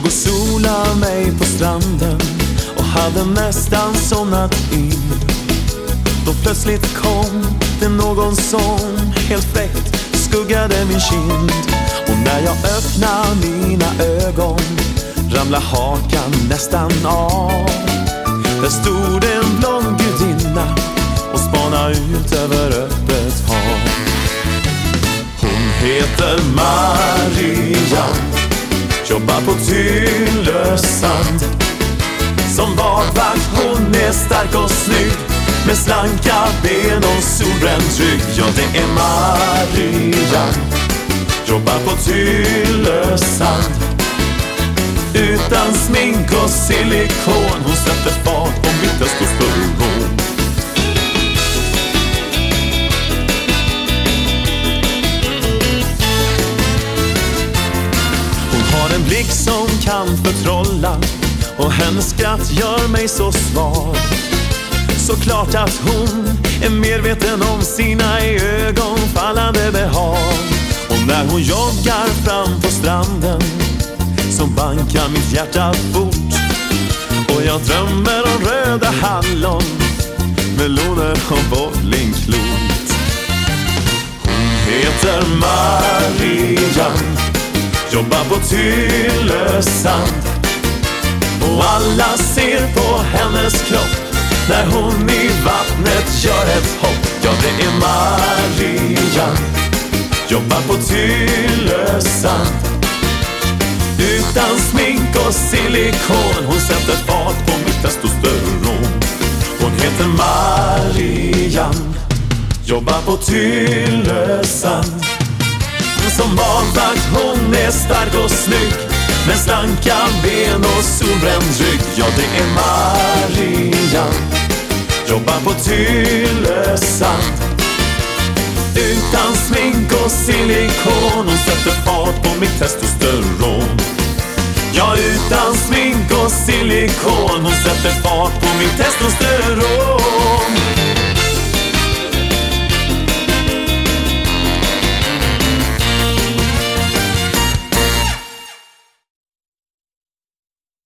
låg och sola mig på stranden och hade nästan somnat in. Då plötsligt kom det någon som helt fräckt skuggade min kind. Och när jag öppnar mina ögon ramlar hakan nästan av. Där stod en blond gudinna och spanade ut över öppet hav. Hon heter Maria, jobbar på Tylösand. Som badvakt, hon är stark och snygg med slanka ben och solbränd rygg. Ja, det är Maria, jobbar på Tylösand. Utan smink och silikon, hon blick som kan förtrolla och hennes skratt gör mig så svag. Såklart att hon är medveten om sina i ögon fallande behag. Och när hon joggar fram på stranden så bankar mitt hjärta fort. Och jag drömmer om röda hallon, meloner och bowlingklot. Hon heter Maria, jobbar på Tylösand. Och alla ser på hennes kropp när hon i vattnet gör ett hopp. Ja, det är Maria, jobbar på Tylösand. Utan smink och silikon, hon sätter fart på mitt testosteron. Hon heter Marian, jobbar på Tylösand. Som badvakt, hon är stark och snygg med slanka ben och solbränd rygg. Ja, det är Maria, jobbar på Tylösand. Utan smink och silikon, hon sätter fart på mitt testosteron. Ja, utan smink och silikon, hon sätter fart på mitt testosteron.